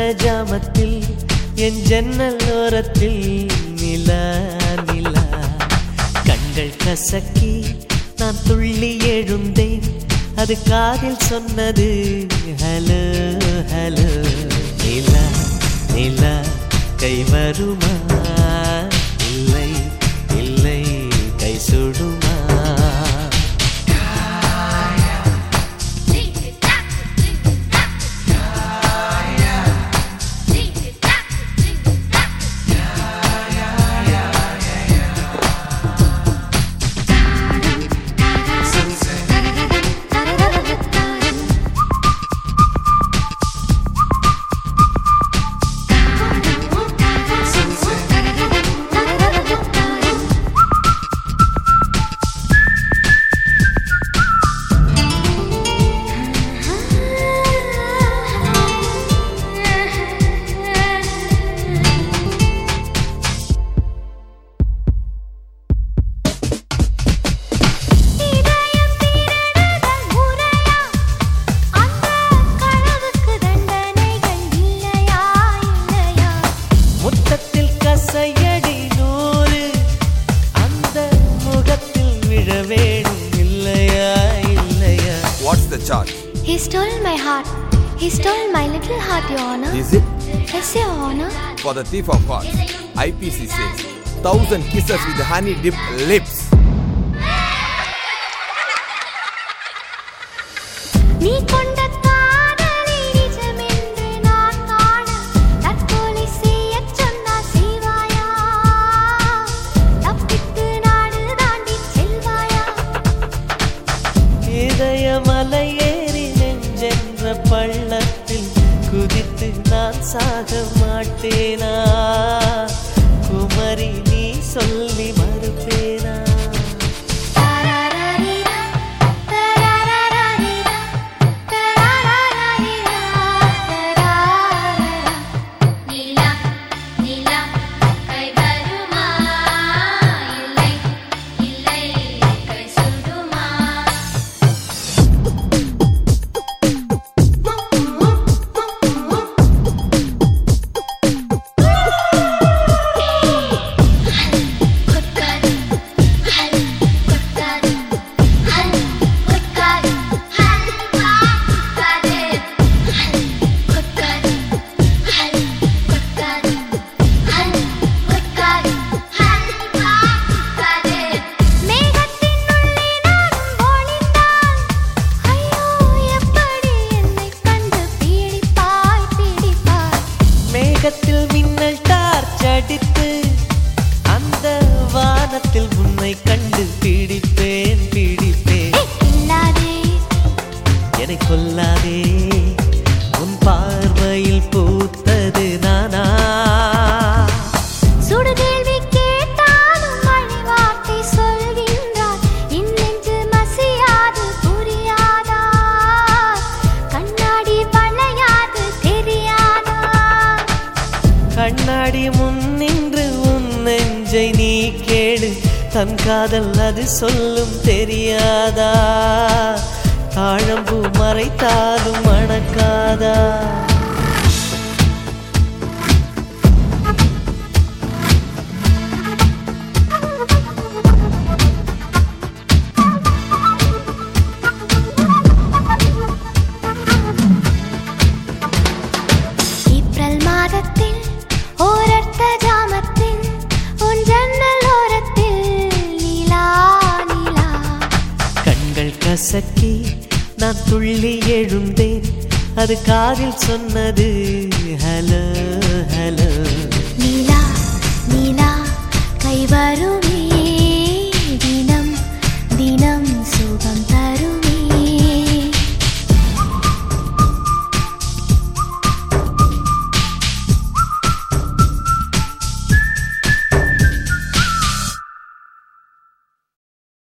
மாதத்தில் ஜாமத்தில் என் ஜன்னல் ஓரத்தில் நிலா நிலா. கண்கள் கசக்கி நான் துள்ளி எழுந்தேன். அது காதில் சொன்னது ஹலோ ஹலோ. நிலா நிலா கை வருமா? முகத்தில் விழ வேணும் இல்லையா இல்லையா What's the charge? He stole my heart. He stole my little heart, Your Honor. Is it Yes, Your Honor. for the thief of hearts? IPC says thousand kisses with honey dipped lips. மலையேறி ஏறி நெஞ்சென்ற பள்ளத்தில் குதித்து நான் சாக மாட்டேனா கண்ணாடி முன் நின்று உன் நெஞ்சை நீ கேடு. தன் காதல் அது சொல்லும் தெரியாதா? தாழம்பூ மறைத்தாலும் மணக்காதா? கசக்கி நான் துள்ளி எழுந்தேன். அது காதில் சொன்னது ஹலோ.